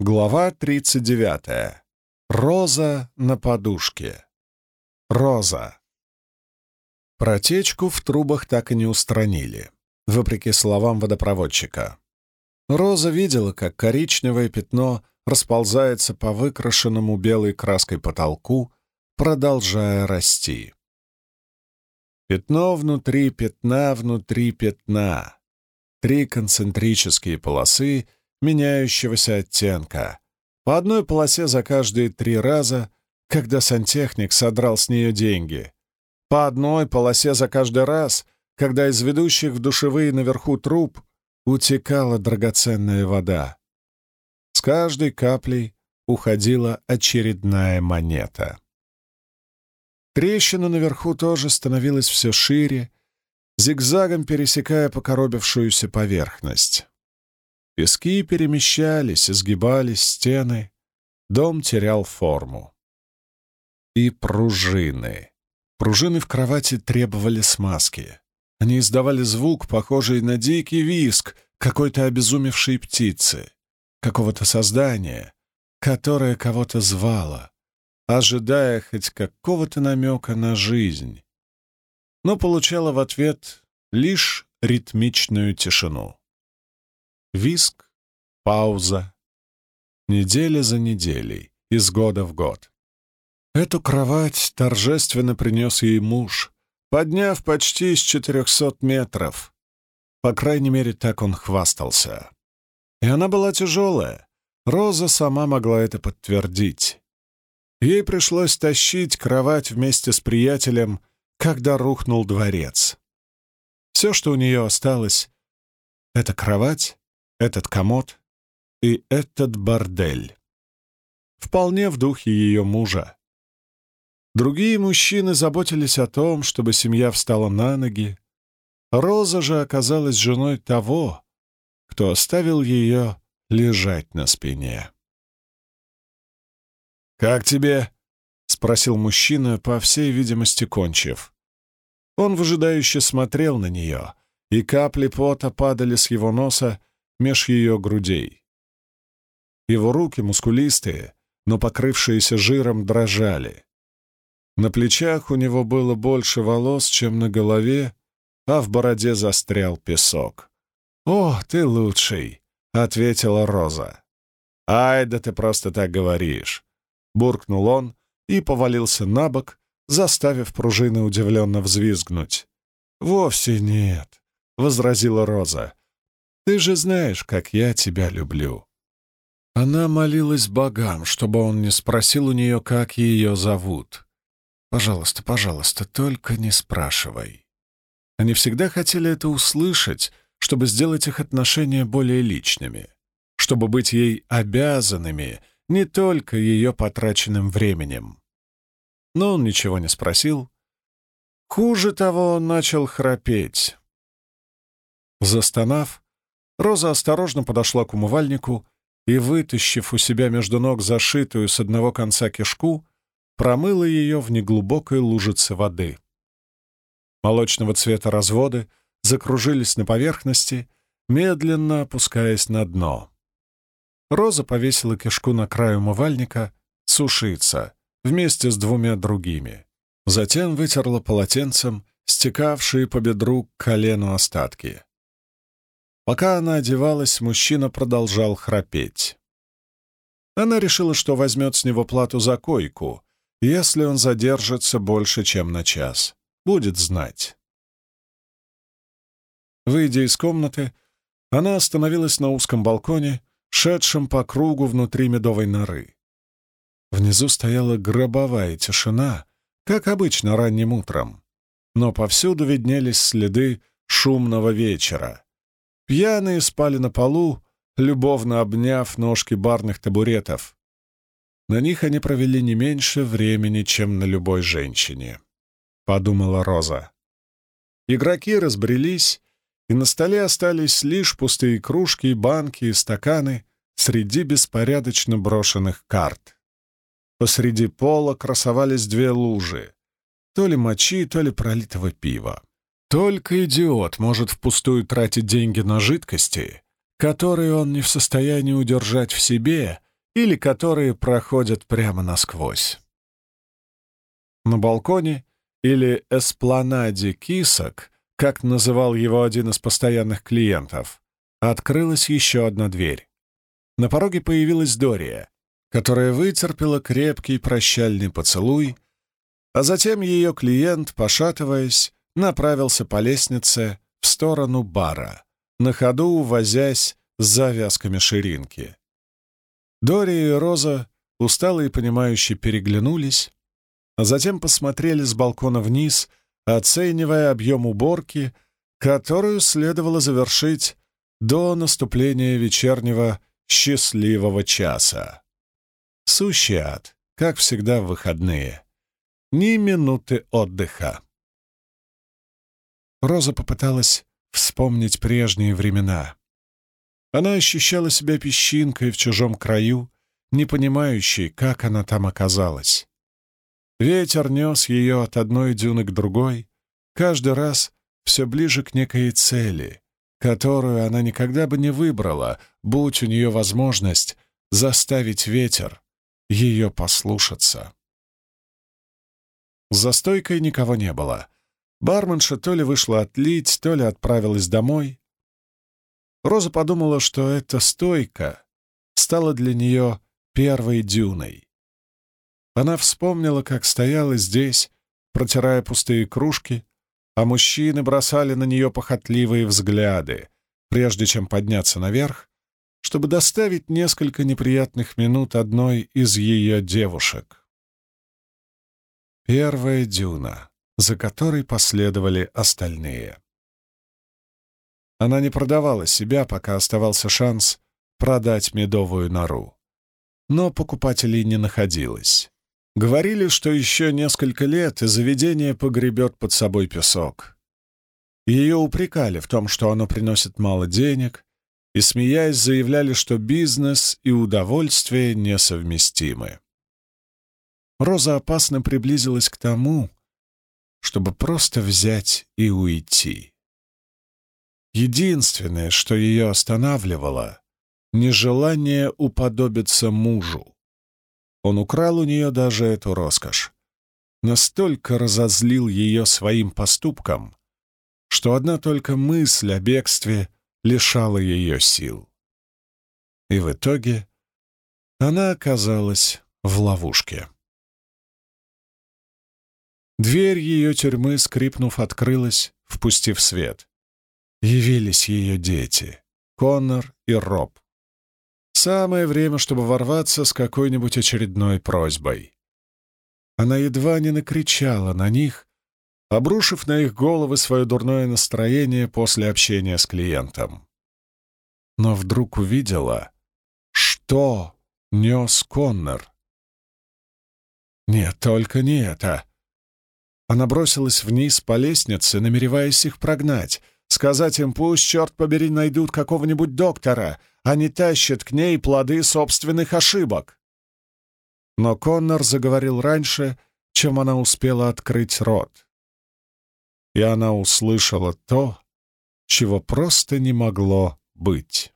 Глава 39. Роза на подушке. Роза. Протечку в трубах так и не устранили, вопреки словам водопроводчика. Роза видела, как коричневое пятно расползается по выкрашенному белой краской потолку, продолжая расти. Пятно внутри пятна внутри пятна. Три концентрические полосы меняющегося оттенка. По одной полосе за каждые три раза, когда сантехник содрал с нее деньги. По одной полосе за каждый раз, когда из ведущих в душевые наверху труб утекала драгоценная вода. С каждой каплей уходила очередная монета. Трещина наверху тоже становилась все шире, зигзагом пересекая покоробившуюся поверхность. Пески перемещались, изгибались стены, дом терял форму. И пружины. Пружины в кровати требовали смазки. Они издавали звук, похожий на дикий виск какой-то обезумевшей птицы, какого-то создания, которое кого-то звало, ожидая хоть какого-то намека на жизнь, но получала в ответ лишь ритмичную тишину. Виск, пауза, неделя за неделей, из года в год. Эту кровать торжественно принес ей муж, подняв почти с четырехсот метров. По крайней мере, так он хвастался. И она была тяжелая. Роза сама могла это подтвердить. Ей пришлось тащить кровать вместе с приятелем, когда рухнул дворец. Все, что у нее осталось, — это кровать, этот комод и этот бордель. Вполне в духе ее мужа. Другие мужчины заботились о том, чтобы семья встала на ноги. Роза же оказалась женой того, кто оставил ее лежать на спине. «Как тебе?» — спросил мужчина, по всей видимости, кончив. Он выжидающе смотрел на нее, и капли пота падали с его носа меж ее грудей. Его руки, мускулистые, но покрывшиеся жиром, дрожали. На плечах у него было больше волос, чем на голове, а в бороде застрял песок. «О, ты лучший!» — ответила Роза. «Ай, да ты просто так говоришь!» — буркнул он и повалился на бок, заставив пружины удивленно взвизгнуть. «Вовсе нет», — возразила Роза. «Ты же знаешь, как я тебя люблю». Она молилась богам, чтобы он не спросил у нее, как ее зовут. «Пожалуйста, пожалуйста, только не спрашивай». Они всегда хотели это услышать, чтобы сделать их отношения более личными, чтобы быть ей обязанными не только ее потраченным временем. Но он ничего не спросил. Хуже того, он начал храпеть. Застонав, Роза осторожно подошла к умывальнику и, вытащив у себя между ног зашитую с одного конца кишку, промыла ее в неглубокой лужице воды. Молочного цвета разводы закружились на поверхности, медленно опускаясь на дно. Роза повесила кишку на край умывальника, сушиться, вместе с двумя другими. Затем вытерла полотенцем стекавшие по бедру к колену остатки. Пока она одевалась, мужчина продолжал храпеть. Она решила, что возьмет с него плату за койку, если он задержится больше, чем на час. Будет знать. Выйдя из комнаты, она остановилась на узком балконе, шедшем по кругу внутри медовой норы. Внизу стояла гробовая тишина, как обычно ранним утром, но повсюду виднелись следы шумного вечера. Пьяные спали на полу, любовно обняв ножки барных табуретов. На них они провели не меньше времени, чем на любой женщине, — подумала Роза. Игроки разбрелись, и на столе остались лишь пустые кружки, банки и стаканы среди беспорядочно брошенных карт. Посреди пола красовались две лужи, то ли мочи, то ли пролитого пива. Только идиот может впустую тратить деньги на жидкости, которые он не в состоянии удержать в себе или которые проходят прямо насквозь. На балконе или эспланаде кисок, как называл его один из постоянных клиентов, открылась еще одна дверь. На пороге появилась Дория, которая вытерпела крепкий прощальный поцелуй, а затем ее клиент, пошатываясь, направился по лестнице в сторону бара, на ходу возясь с завязками ширинки. Дория и Роза, усталые и понимающие, переглянулись, а затем посмотрели с балкона вниз, оценивая объем уборки, которую следовало завершить до наступления вечернего счастливого часа. Сущий ад, как всегда в выходные. Ни минуты отдыха. Роза попыталась вспомнить прежние времена. Она ощущала себя песчинкой в чужом краю, не понимающей, как она там оказалась. Ветер нес ее от одной дюны к другой, каждый раз все ближе к некой цели, которую она никогда бы не выбрала, будь у нее возможность заставить ветер ее послушаться. За стойкой никого не было. Барменша то ли вышла отлить, то ли отправилась домой. Роза подумала, что эта стойка стала для нее первой дюной. Она вспомнила, как стояла здесь, протирая пустые кружки, а мужчины бросали на нее похотливые взгляды, прежде чем подняться наверх, чтобы доставить несколько неприятных минут одной из ее девушек. Первая дюна, за которой последовали остальные. Она не продавала себя, пока оставался шанс продать медовую нору. Но покупателей не находилось. Говорили, что еще несколько лет, и заведение погребет под собой песок. Ее упрекали в том, что оно приносит мало денег, и, смеясь, заявляли, что бизнес и удовольствие несовместимы. Роза опасно приблизилась к тому, чтобы просто взять и уйти. Единственное, что ее останавливало — нежелание уподобиться мужу. Он украл у нее даже эту роскошь. Настолько разозлил ее своим поступком, что одна только мысль о бегстве лишала ее сил. И в итоге она оказалась в ловушке. Дверь ее тюрьмы, скрипнув, открылась, впустив свет. Явились ее дети — Коннор и Роб. Самое время, чтобы ворваться с какой-нибудь очередной просьбой. Она едва не накричала на них, обрушив на их головы свое дурное настроение после общения с клиентом. Но вдруг увидела, что нес Коннор. Нет, только не это. Она бросилась вниз по лестнице, намереваясь их прогнать, сказать им, пусть, черт побери, найдут какого-нибудь доктора, они тащат к ней плоды собственных ошибок. Но Коннор заговорил раньше, чем она успела открыть рот. И она услышала то, чего просто не могло быть.